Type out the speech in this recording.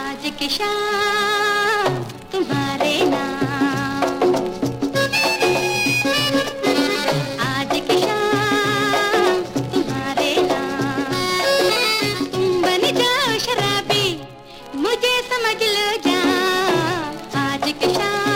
आज की शाम तुम्हारे Krishna